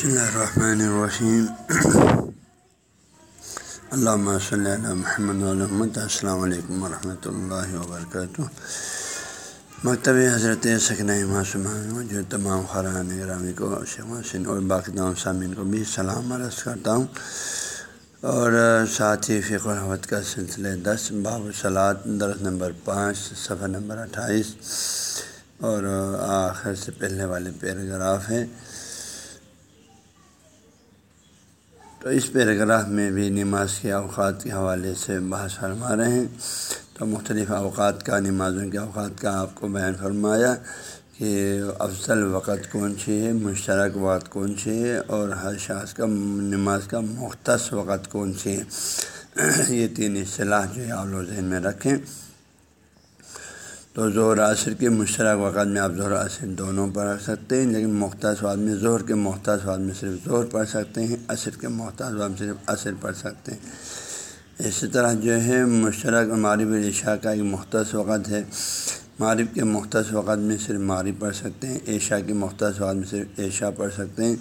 بسم اللہ الرحمن الرحیم علامہ صلی اللہ محمد محمد السلام علیکم ورحمۃ اللہ وبرکاتہ مکتب حضرت سکن معصوم جو تمام خران گرامی کو شیخ اور باقی تمام سامعین کو بھی سلام عرض کرتا ہوں اور ساتھ ہی فقر حوت کا سلسلہ دس باب سلاد درس نمبر پانچ صفحہ نمبر اٹھائیس. اور آخر سے پہلے والے پیراگراف ہیں. تو اس پیراگراف میں بھی نماز کے اوقات کے حوالے سے بحث فرما رہے ہیں۔ تو مختلف اوقات کا، نمازوں کے اوقات کا آپ کو بیان فرمایا کہ افضل وقت کون سی ہے، مشترک وقت کون سی ہے اور ہر شخص کا نماز کا مختص وقت کون سی ہے۔ یہ تین اصطلاح جو ہے آپ لوگ ذہن میں رکھیں۔ تو زہر عصر کے مشترک وقت میں آپ زہر عصر دونوں پڑھ سکتے ہیں، لیکن مختص وقت میں زہر کے مختص وقت میں صرف زہر پڑھ سکتے ہیں، عصر کے محتاط وقت میں صرف عصر پڑھ سکتے ہیں۔ اسی طرح جو ہے، مشترک مغرب عشاء کا ایک مختص وقت ہے۔ معرب کے مختص وقت میں صرف معرب پڑھ سکتے ہیں، عشاء کے مختص وقت میں صرف عشاء پڑھ سکتے ہیں۔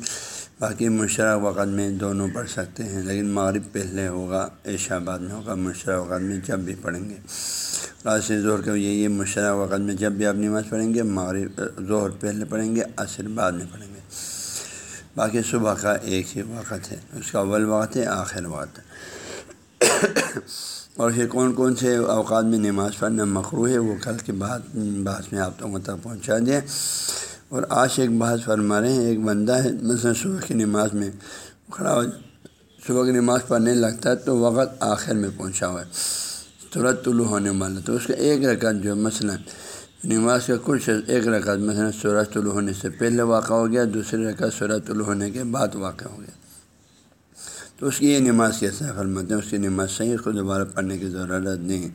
باقی مشرق وقت میں دونوں پڑھ سکتے ہیں، لیکن مغرب پہلے ہوگا، عشاء بعد میں ہوگا، مشرق وقت میں جب بھی پڑھیں گے۔ راشد ظہر کے یہ مشرق وقت میں جب بھی آپ نماز پڑھیں گے، مغرب، ظہر پہلے پڑھیں گے، عصر بعد میں پڑھیں گے۔ باقی صبح کا ایک ہی وقت ہے، اس کا اول وقت ہے، آخر وقت ہے۔ اور پھر کون کون سے اوقات میں نماز پڑھنا مقروع ہے، وہ کل کے بعد بعد میں آپ لوگوں تک پہنچا دیں۔ اور آج ایک بحث فرما رہے ہیں، ایک بندہ ہے، مثلاً صبح کی نماز میں کھڑا ہو، صبح کی نماز پڑھنے لگتا ہے تو وقت آخر میں پہنچا ہوا ہے، ترت طلوع ہونے والا، تو اس کا ایک رکعت جو مثلاً نماز کا کچھ ایک رکعت، مثلاً سورج طلوع ہونے سے پہلے واقع ہو گیا، دوسری رکعت سورج طلوع ہونے کے بعد واقع ہو گیا۔ تو اس کی یہ نماز کیسا فرماتے ہیں، اس کی نماز صحیح، اس کو دوبارہ پڑھنے کی ضرورت نہیں۔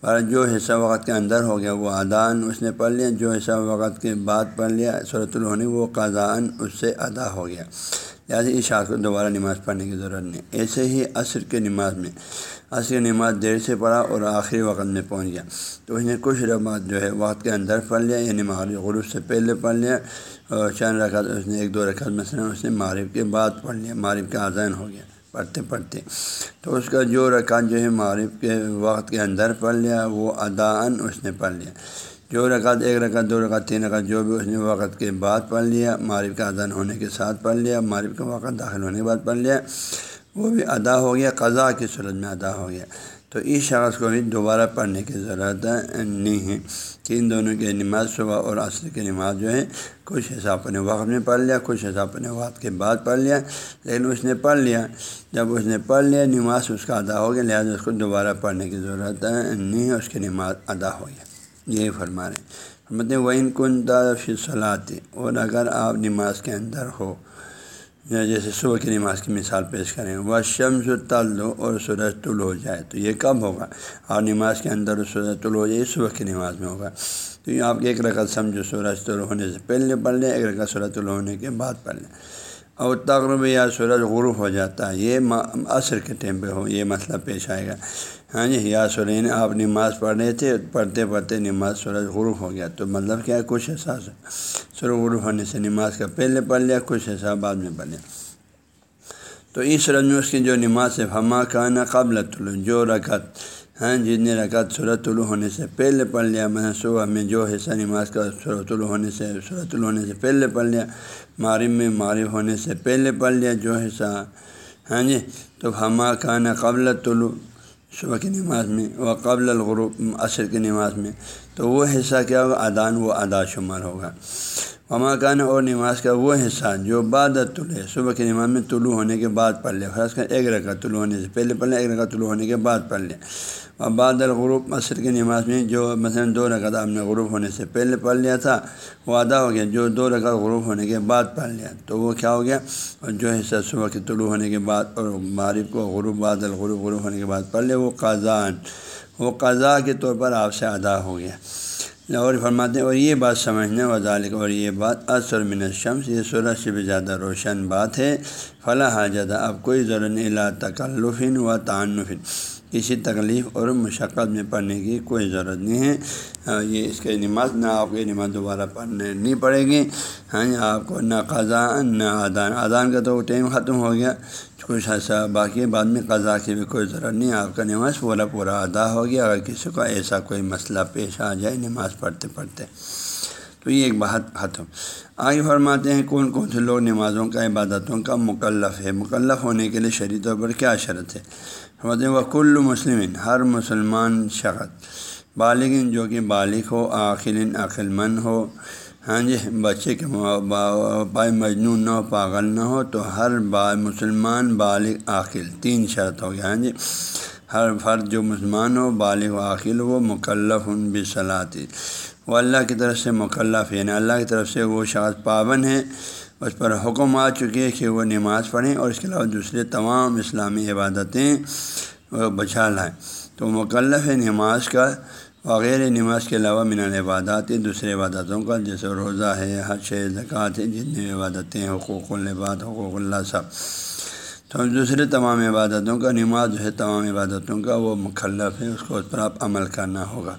پر جو حصہ وقت کے اندر ہو گیا، وہ ادان اس نے پڑھ لیا، جو حصہ وقت کے بعد پڑھ لیا صورت الہنی وہ قضان اس سے ادا ہو گیا۔ لہٰذا اس شاخ کو دوبارہ نماز پڑھنے کی ضرورت نہیں۔ ایسے ہی عصر کے نماز میں، عصر کی نماز دیر سے پڑھا اور آخری وقت میں پہنچ گیا۔ تو اس نے کچھ ربات جو ہے وقت کے اندر پڑھ لیا یعنی مغرب، غروب سے پہلے پڑھ لیا اور چند رکعت اس نے، ایک دو رکعت مثلاً اس نے معرف کے بعد پڑھ لیا معرف کا اذان ہو گیا۔ پڑھتے پڑھتے تو اس کا جو رکعت جو ہے معرف کے وقت کے اندر پڑھ لیا، وہ ادان اس نے پڑھ لیا۔ جو رکعت، ایک رکعت، دو رکعت، تین رکعت، جو بھی اس نے وقت کے بعد پڑھ لیا معرف کا اذان ہونے کے ساتھ پڑھ لیا معرف کا وقت داخل ہونے کے بعد پڑھ لیا، وہ بھی ادا ہو گیا قضا کی صورت میں ادا ہو گیا۔ تو اس شخص کو بھی دوبارہ پڑھنے کی ضرورت نہیں ہے۔ کہ ان دونوں کی نماز صبح اور عصر کی نماز جو ہے، کچھ حساب اپنے وقت میں پڑھ لیا، کچھ حساب اپنے وقت کے بعد پڑھ لیا۔ لیکن اس نے پڑھ لیا۔ جب اس نے پڑھ لیا، نماز اس کا ادا ہو گیا، لہٰذا اس کو دوبارہ پڑھنے کی ضرورت نہیں ہے، اس کی نماز ادا ہو گیا۔ یہی فرما رہے ہیں۔ مطلب وہ ان کن صلاحی اور اگر آپ نماز کے اندر ہو یا جیسے صبح کی نماز کی مثال پیش کریں وہ شمس تل دو اور سورج طل ہو جائے، تو یہ کب ہوگا۔ اور نماز کے اندر سورج طل ہو جائے، صبح کی نماز میں ہوگا۔ تو یہ آپ ایک رکعت سمجھو، سورج طل ہونے سے پہلے پڑھ لیں، ایک رکعت سورج طل ہونے کے بعد پڑھ لیں۔ اور تقرب یا سورج غروب ہو جاتا ہے، یہ عصر کے ٹائم پہ ہو، یہ مسئلہ پیش آئے گا۔ ہاں جی یا سرین یعنی آپ نماز پڑھ رہے تھے، پڑھتے پڑھتے نماز سورج غروب ہو گیا۔ تو مطلب کیا ہے؟ کچھ احساس۔ سورج غروب ہونے سے نماز کا پہلے پڑھ لیا، کچھ حساب بعد میں پڑھ لیا۔ تو اس رنج میں اس کی جو نماز ہے ہما کھانا قابل طلوع جو رکعت ہاں جتنے رکعت سورت طلوع ہونے سے پہلے پڑھ لیا میں صبح میں جو حصہ نماز کا سورت طلوع ہونے سے سورت طلوع ہونے سے پہلے پڑھ لیا معرف میں معرف ہونے سے پہلے پڑھ لیا جو حصہ ہاں جی تو ہما کھانا قبل طلوع صبح کی نماز میں و قبل الغروب عصر کی نماز میں تو وہ حصہ کیا ہوگا ادان وہ ادا شمار ہوگا ہما کان اور نماز کا وہ حصہ جو بعد طلوع صبح کی نماز میں طلوع ہونے کے بعد پڑھ لیا خاص کر ایک رکعت طلوع ہونے سے پہلے پڑھ لیا ایک رکعت طلوع ہونے کے بعد پڑھ لیا اور بعد الغروب عصر کی نماز میں جو مثلاً دو رکعت آپ نے غروب ہونے سے پہلے پڑھ لیا تھا، وہ ادا ہو گیا۔ جو دو رکعت غروب ہونے کے بعد پڑھ لیا۔ تو وہ کیا ہو گیا؟ اور جو حصہ صبح کے طلوع ہونے کے بعد اور معرف کو غروب، بعد الغروب غروب ہونے کے بعد پڑھ لیا، وہ قاضان۔ وہ قضا کے طور پر آپ سے ادا ہو گیا۔ اور فرماتے ہیں، اور یہ بات سمجھنے وزالک اور یہ بات اثر من الشمس، یہ سورج سے بھی زیادہ روشن بات ہے۔ فلاں حاجت، اب کوئی ضرور نہیں، لا تکلفن و تعنفن۔ کسی تکلیف اور مشقت میں پڑھنے کی کوئی ضرورت نہیں ہے۔ ہاں، یہ اس کے نماز نہ آپ کی نماز دوبارہ پڑھنے نہیں پڑے گی ہاں آپ کو نہ قضا، نہ ادان ادان کا تو ٹائم ختم ہو گیا۔ کچھ ایسا باقی بعد میں قضا کی بھی کوئی ضرورت نہیں۔ آپ کا نماز پورا پورا ادا ہو گیا۔ اگر کسی کو ایسا کوئی مسئلہ پیش آ جائے نماز پڑھتے پڑھتے۔ تو یہ ایک بات ختم۔ آگے فرماتے ہیں، کون کون سے لوگ نمازوں کا، عبادتوں کا مکلف ہے مکلف ہونے کے لیے شرعی طور پر کیا شرط ہے؟ ہیں وہ کل مسلم، ہر مسلمان شخص بالغ جو کہ بالغ ہو عقل عقل مند ہو۔ ہاں جی بچے کے بائے مجنون نہ ہو، پاگل نہ ہو، تو ہر با، مسلمان بالغ عاقل تین شرط ہو گیا ہاں جی۔ ہر فرد جو مسلمان ہو، بالغ و عاقل وہ مکلف ان بھی وہ اللہ کی طرف سے مکلف یعنی اللہ کی طرف سے وہ شاذ پابند ہے اس پر حکم آ چکی ہے کہ وہ نماز پڑھیں اور اس کے علاوہ دوسرے تمام اسلامی عبادتیں بچا لائیں۔ تو مکلف ہے نماز کا وغیرہ نماز کے علاوہ من العبادات دوسرے عبادتوں کا، جیسے روزہ ہے، حج ہے، زکوٰۃ ہے، جتنی عبادتیں، حقوق العباد، حقوق اللہ سب۔ تو دوسرے تمام عبادتوں کا، نماز جو ہے تمام عبادتوں کا، وہ مخلف ہے، اس کو اس پر آپ عمل کرنا ہوگا۔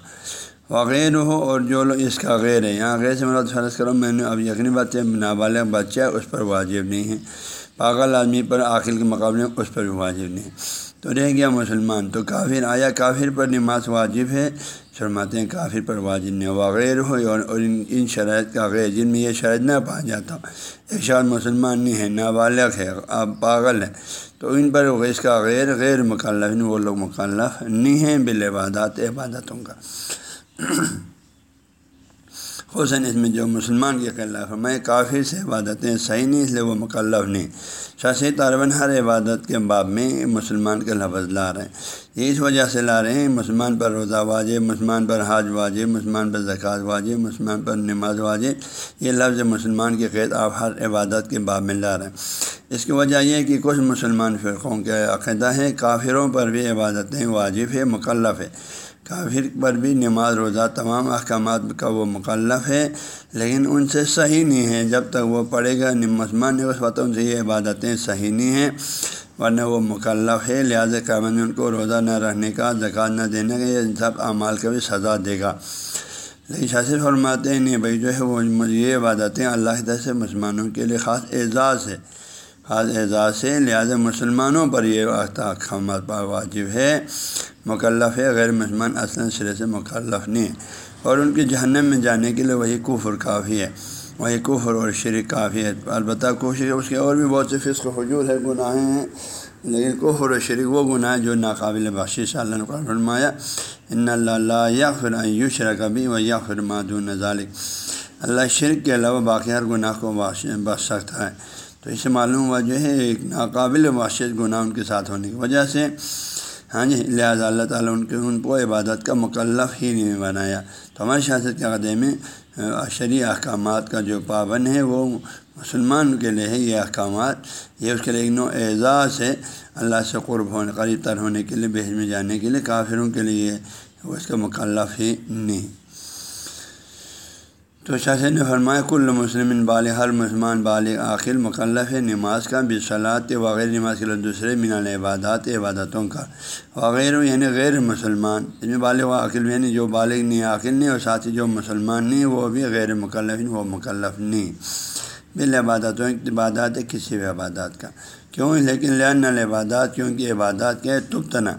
وغیرہ ہو اور جو لوگ اس کا غیر ہے یہاں غیر سے مراد فرض کرو، میں نے اب یقینی بات ہے، نابالغ بچہ اس پر واجب نہیں ہے۔ پاگل آدمی پر عاقل کے مقابلے میں اس پر بھی واجب نہیں تو رہ گیا مسلمان، تو کافر آیا، کافر پر نماز واجب ہے۔ شرماتے ہیں کافر پر واجب نہیں وغیرہ ہو اور ان ان شرائط کا غیر، جن میں یہ شرائط نہ پا جاتا۔ ایک شاید مسلمان نہیں ہے، نابالغ ہے، اب پاگل ہے۔ تو ان پر اس کا غیر غیر مکلف، وہ لوگ مکلف نہیں ہیں بالعبادات عبادتوں کا۔ حسن اس میں جو مسلمان کے خلاف میں کافی سے عبادتیں صحیح نہیں، اس لیے وہ مکلف نہیں۔ شاسی طالباً ہر عبادت کے باب میں مسلمان کے لفظ لا رہے ہیں۔ یہ اس وجہ سے لا رہے ہیں، مسلمان پر روزہ واجب، مسلمان پر حاج واجب، مسلمان پر زکوٰۃ واجب، مسلمان پر نماز واجب۔ یہ لفظ مسلمان کے قید آپ ہر عبادت کے باب میں لا رہے ہیں۔ اس کی وجہ یہ ہے کہ کچھ مسلمان فرقوں کے عقیدہ ہیں، کافروں پر بھی عبادتیں واجب ہے مکلف ہے کافر پر بھی نماز روزہ تمام احکامات کا وہ مکلف ہے، لیکن ان سے صحیح نہیں ہے۔ جب تک وہ پڑھے گا مسلمان اس وقت ان سے یہ عبادتیں صحیح نہیں ہیں، ورنہ وہ مکلف ہے۔ لہٰذا قیامت ان کو روزہ نہ رہنے کا، زکوٰۃ نہ دینے کا، یہ سب اعمال کا بھی سزا دے گا۔ لیکن شاثر فرماتے ہیں، نہیں بھائی، جو ہے وہ یہ عبادتیں اللہ کی طرف سے مسلمانوں کے لیے خاص اعزاز ہے۔ خاص اعزاز سے، لہٰذا مسلمانوں پر یہ احکامات واجب ہے۔ مکلف ہے، غیر مسلمان اصل سرے سے مکلف نہیں۔ اور ان کی جہنم میں جانے کے لیے وہی کفر کافی ہے، وہی کفر اور شرک کافی ہے۔ البتہ کوشش اس کے اور بھی بہت سے فصق حجور ہے گناہیں ہیں۔ لیکن کفر و شرک وہ گناہ جو ناقابل بخش اللہ نے فرمایا، ان اللہ یا پھر یو و یا پھر مادون ذالک اللہ شرک کے علاوہ باقی ہر گناہ کو بخش سکتا ہے۔ تو اسے معلوم ہوا جو ہے ایک ناقابل باشد گناہ ان کے ساتھ ہونے کی وجہ سے ہاں جی لہٰذا اللہ تعالیٰ ان کے، ان کو عبادت کا مکلف ہی نہیں بنایا۔ تو ہماری شاست کے عدے میں شرعی احکامات کا جو پابند ہے، وہ مسلمان کے لیے ہے یہ احکامات۔ یہ اس کے لیے ایک نو اعزاز ہے۔ اللہ سے قرب ہونے، قریب تر ہونے کے لیے بحث میں جانے کے لیے، کافروں کے لیے وہ اس کا مکلف ہی نہیں۔ تو شاہ نے فرمایا، کل مسلم بال ہر مسلمان بالغ عاقل مکلف ہے، نماز کا بھی صلاحت وغیرہ نماز کے لیے دوسرے من عبادات عبادتوں کا۔ وغیرہ یعنی غیر مسلمان۔ یعنی بالغ و عقل یعنی جو بالغ نہیں عاقل نہیں، اور ساتھ ہی جو مسلمان نہیں، وہ بھی غیر مکلف وہ مکلف نہیں۔ بال عبادتوں، عبادات ہے، کسی بھی عبادات کا۔ کیوں؟ لیکن لین العبادات، کیونکہ عبادات کیا ہے تبتنا۔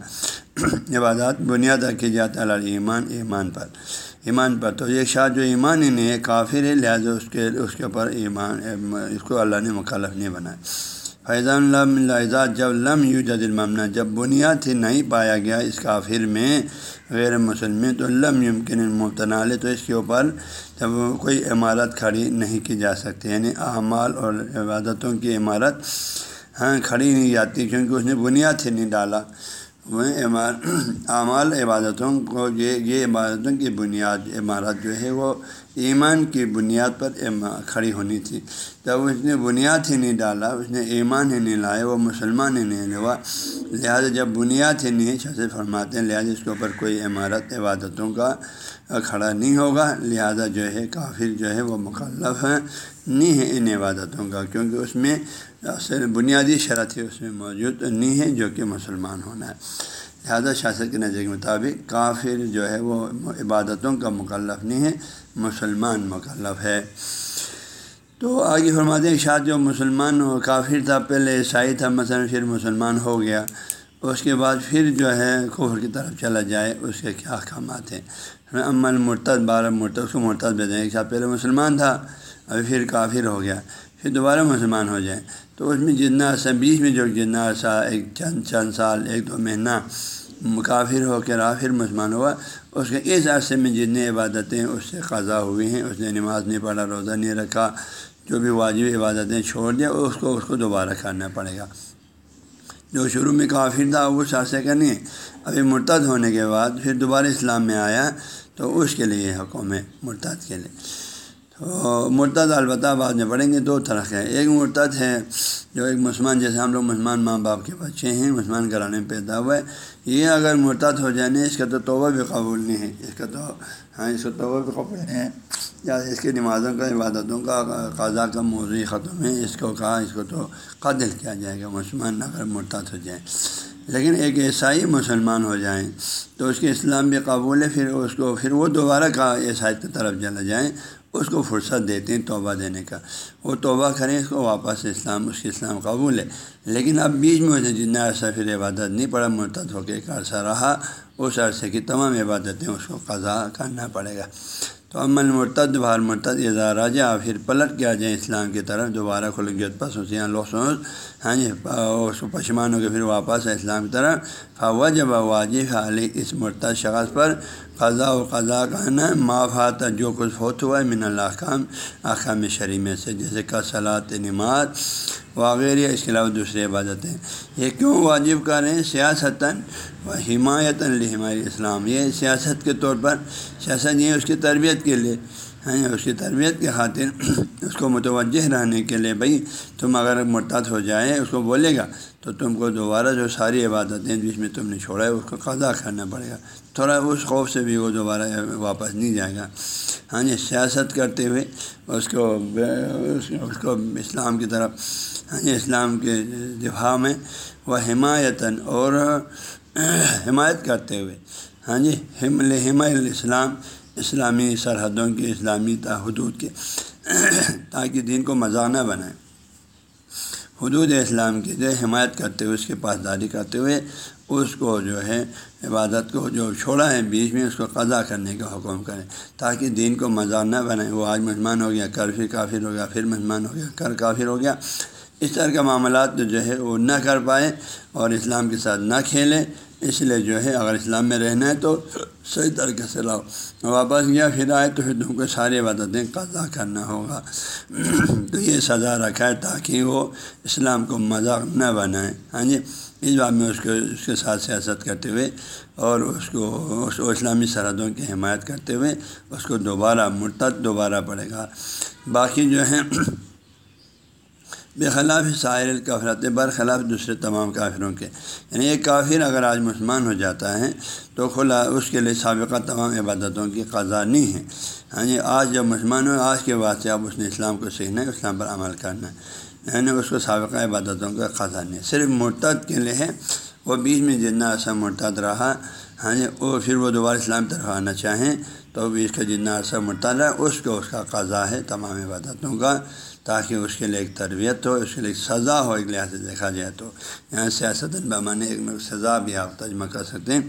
عبادات بنیاد رکھی جاتا ہے ایمان ایمان پر۔ ایمان پر۔ تو یہ شاہ جو ایمان ہی نہیں ہے کافر ہے، لہٰذا اس کے اس کے اوپر ایمان، اس کو اللہ نے مخالف نہیں بنایا۔ فیضان اللہ جب لم یو جد الممنا۔ جب بنیاد ہی نہیں پایا گیا اس کافر میں، غیر مسلم تو لم یمکن مبتنال تو اس کے اوپر جب کوئی عمارت کھڑی نہیں کی جا سکتی یعنی اعمال اور عبادتوں کی عمارت ہاں کھڑی نہیں جاتی، کیونکہ اس نے بنیاد ہی نہیں ڈالا۔ وہ اعمال عبادتوں کو یہ یہ عبادتوں کی بنیاد عمارت جو ہے وہ ایمان کی بنیاد پر کھڑی ہونی تھی۔ جب اس نے بنیاد ہی نہیں ڈالا، اس نے ایمان ہی نہیں لایا، وہ مسلمان ہی نہیں ہوا لہٰذا جب بنیاد ہی نہیں سے فرماتے ہیں، لہٰذا اس کے اوپر کوئی عمارت عبادتوں کا کھڑا نہیں ہوگا۔ لہٰذا جو ہے، کافر جو ہے، وہ مخلف ہے نہیں ہے ان عبادتوں کا، کیونکہ اس میں اصل بنیادی شرط ہے، اس میں موجود نہیں ہے جو کہ مسلمان ہونا ہے۔ لہٰذا شاست کے نظر کے مطابق کافر جو ہے وہ عبادتوں کا مکلف نہیں ہے، مسلمان مکلف ہے۔ تو آگے فرماتے ہیں، شاید جو مسلمان کافر تھا، پہلے عیسائی تھا، مثلا پھر مسلمان ہو گیا۔ اس کے بعد پھر جو ہے کفر کی طرف چلا جائے، اس کے کیا احکامات ہیں؟ عمل مرتد بارہ مرتد، اس کو مرتد دیں ایک ساتھ پہلے مسلمان تھا، ابھی پھر کافر ہو گیا۔ پھر دوبارہ مسلمان ہو جائے۔ تو اس میں جتنا عرصہ بیچ میں جو جتنا عرصہ ایک چند چند سال، ایک دو مہینہ کافر ہو کے رہا پھر مسلمان ہوا، اس کے اس عرصے میں جتنی عبادتیں اس سے قضا ہوئی ہیں، اس نے نماز نہیں پڑھا، روزہ نہیں رکھا، جو بھی واجب عبادتیں چھوڑ دیا، اس کو اس کو دوبارہ کرنا پڑے گا۔ جو شروع میں کافر تھا، وہ عرصے کا نہیں، ابھی مرتد ہونے کے بعد پھر دوبارہ اسلام میں آیا، تو اس کے لیے حکم ہے، مرتد کے لیے۔ مرتد البتہ بعد میں پڑھیں گے، دو طرح کے ایک مرتد ہے جو ایک مسلمان، جیسے ہم لوگ مسلمان ماں باپ کے بچے ہیں، مسلمان کرانے میں پیدا ہوئے، یہ اگر مرتد ہو جانے اس کا تو توبہ بھی قبول نہیں ہے۔ اس کا تو ہاں اس کا توبہ بھی قبول نہیں ہے۔ یا اس کی نمازوں کا، عبادتوں کا قضا کا موضوع ختم ہے، اس کو کہا، اس کو تو قتل کیا جائے گا، مسلمان اگر مرتد ہو جائے۔ لیکن ایک عیسائی مسلمان ہو جائیں تو اس کے اسلام بھی قبول ہے، پھر اس کو، پھر وہ دوبارہ کا عیسائی کی طرف چلا جائیں اس کو فرصت دیتے ہیں توبہ دینے کا۔ وہ توبہ کریں، اس کو واپس اسلام، اس کے اسلام قبول ہے لیکن اب بیچ میں جتنا عرصہ پھر عبادت نہیں پڑا، مرتد ہو کے ایک عرصہ رہا، اس عرصے کی تمام عبادتیں اس کو قضا کرنا پڑے گا۔ تو امن مرتد بہار مرتد اظہار راجا پھر پلٹ کے آ جائیں اسلام کی طرف، دوبارہ کھل گیت پس ہوتے لوگ سوچ ہاں جی اس کو پشمان ہو کے پھر واپس اسلام کی طرف۔ فوا جب واجب علی اس مرتد شخص پر قضا و قضا کا نا معافات جو کچھ فوت ہوا ہے، من الحکام احکام شریمے سے، جیسے کا صلاحت نماز وغیرہ اس کے علاوہ دوسری عبادتیں۔ یہ کیوں واجب کر رہے ہیں؟ سیاستاً و حمایت الحمایت اسلام۔ یہ سیاست کے طور پر، سیاست یہ اس کی تربیت کے لیے۔ اس کی تربیت کے خاطر اس کو متوجہ رہنے کے لیے بھائی تم اگر مرتد ہو جائے، اس کو بولے گا، تو تم کو دوبارہ جو ساری عبادتیں جس میں تم نے چھوڑا ہے اس کو قضا کرنا پڑے گا۔ تھوڑا اس خوف سے بھی وہ دوبارہ واپس نہیں جائے گا۔ ہاں جی سیاست کرتے ہوئے اس کو اس کو اسلام کی طرف ہاں جی اسلام کے دفاع میں وہ حمایتاً اور حمایت کرتے ہوئے ہاں جی حمل حمایت الاسلام اسلامی سرحدوں کے، اسلامی حدود کے، تاکہ دین کو مزاح نہ بنائے۔ حدود اسلام کی جو حمایت کرتے ہوئے، اس کے پاسداری کرتے ہوئے، اس کو جو ہے عبادت کو جو چھوڑا ہے، بیچ میں اس کو قضا کرنے کا حکم کرے، تاکہ دین کو مزاح نہ بنائے۔ وہ آج مہمان ہو گیا، کل پھر کافر ہو گیا، پھر مہمان ہو گیا، کل کافر ہو گیا۔ اس طرح کے معاملات جو ہے، وہ نہ کر پائے اور اسلام کے ساتھ نہ کھیلے۔ اس لیے جو ہے اگر اسلام میں رہنا ہے تو صحیح طریقے سے لاؤ۔ واپس گیا، پھر آئے تو پھر تم کو ساری عبادتیں قضا کرنا ہوگا۔ تو یہ سزا رکھا ہے تاکہ وہ اسلام کو مذاق نہ بنائے۔ ہاں جی؟ اس بات میں اس کو، اس کے ساتھ سیاست کرتے ہوئے اور اس کو اس کو اسلامی سرحدوں کی حمایت کرتے ہوئے اس کو دوبارہ، مرتد دوبارہ پڑے گا۔ باقی جو ہیں بے خلاف سائر برخلاف دوسرے تمام کافروں کے۔ یعنی ایک کافر اگر آج مسلمان ہو جاتا ہے تو کھلا اس کے لیے سابقہ تمام عبادتوں کی قضا نہیں ہے۔ ہاں جی آج جب مسلمان ہو آج کے بعد سے اب اس نے اسلام کو سیکھنا ہے، اسلام پر عمل کرنا ہے۔ یعنی اس کو سابقہ عبادتوں کا قضا نہیں صرف مرتد کے لیے ہے۔ وہ بیچ میں جتنا عرصہ مرتد رہا ہاں جی وہ پھر وہ دوبارہ اسلام طرف آنا چاہیں تو بیچ کا جتنا عرصہ مرتد رہا، اس کو اس کا قضا ہے تمام عبادتوں کا۔ تاکہ اس کے لیے ایک تربیت ہو، اس کے لیے ایک سزا ہو، ایک لحاظ سے دیکھا جائے تو یہاں سیاست بمانے ایک سزا بھی آپ ترجمہ کر سکتے ہیں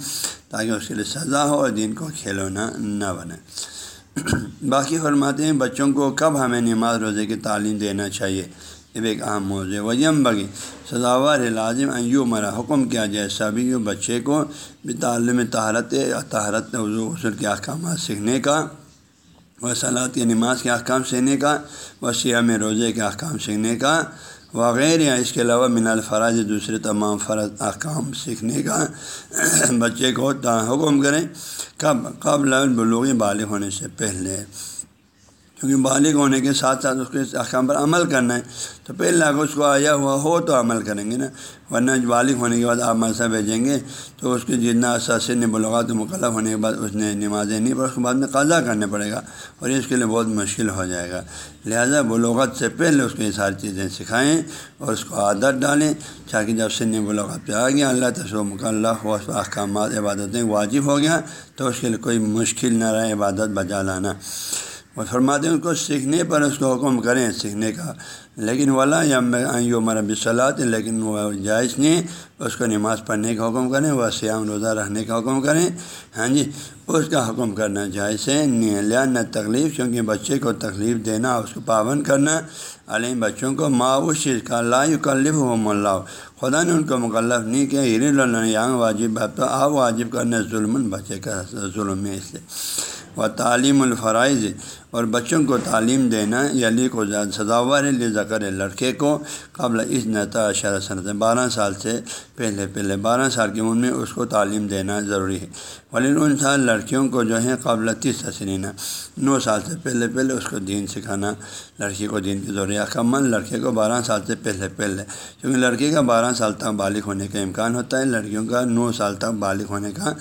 تاکہ اس کے لیے سزا ہو اور دین کو کھیلونا نہ بنے۔ باقی فرماتے ہیں بچوں کو کب ہمیں نماز روزے کی تعلیم دینا چاہیے؟ یہ بھی ایک اہم موضوع ویم بگی سزاوار لازم ایو مرا حکم کیا جائے سبھی بچے کو بھی تعلیم تہارت تہارت وضو، غسل کے احکامات سیکھنے کا۔ و صلاحت کی یعنی نماز کے احکام سیکھنے کا و سیاہ میں روزے کے احکام سیکھنے کا وغیرہ یا اس کے علاوہ من الفراز دوسرے تمام فرض احکام سیکھنے کا بچے کو حکم کریں کب قبل بلوغی بالغ ہونے سے پہلے۔ کیونکہ بالغ ہونے کے ساتھ ساتھ اس کے احکام پر عمل کرنا ہے، تو پہلے اگر اس کو آیا ہوا ہو تو عمل کریں گے نا۔ ورنہ بالغ ہونے کے بعد آپ مدرسہ بھیجیں گے، تو اس کے جتنا اساس نے بلغات مکلف ہونے کے بعد اس نے نمازیں نہیں پڑھ اس کے بعد میں قضا کرنا پڑے گا اور اس کے لیے بہت مشکل ہو جائے گا۔ لہٰذا بلوغت سے پہلے اس کو یہ ساری چیزیں سکھائیں اور اس کو عادت ڈالیں تاکہ جب سن بلوغت پہ آ گیا اللہ تصو مکلف ہو احکامات، عبادتیں واجب ہو گیا ہاں، تو اس کے لیے کوئی مشکل نہ رہے، عبادت بجا لانا۔ وہ فرماتے ہیں اس کو سیکھنے پر اس کو حکم کریں سیکھنے کا۔ لیکن والا یا یو مربی صلاحت لیکن وہ جائز نہیں، اس کو نماز پڑھنے کا حکم کریں، وہ سیام روزہ رہنے کا حکم کریں۔ ہاں جی اس کا حکم کرنا جائز ہے لیا نہ تکلیف کیونکہ بچے کو تکلیف دینا، اس کو پابند کرنا۔ علیہ بچوں کو ماں اس چیز کا لا کلف ہو ملا خدا نے ان کو مکلف نہیں کیا ہر اللہ واجب تو آپ واجب کرنا، ظلم، بچے کا ظلم ہے اس لیے۔ و تعلیم الفرائض اور بچوں کو تعلیم دینا یلی کو سزاور ذکر لڑکے کو قبل اس نتا اشرا صنعت بارہ سال سے پہلے پہلے بارہ سال کی عمر میں اس کو تعلیم دینا ضروری ہے۔ ولیل ان سال لڑکیوں کو جو ہے قبل تیس سنینا نو سال سے پہلے پہلے اس کو دین سکھانا، لڑکی کو دین کی ضروریات کمل لڑکے کو بارہ سال سے پہلے پہلے، کیونکہ لڑکی کا بارہ سال تک بالغ ہونے کا امکان ہوتا ہے، لڑکیوں کا نو سال تک بالغ ہونے کا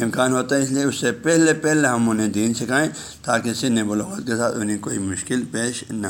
امکان ہوتا ہے، اس لیے اس سے پہلے پہلے ہم انہیں دین سکھائیں تاکہ سن بلوغت کے ساتھ انہیں کوئی مشکل پیش نہ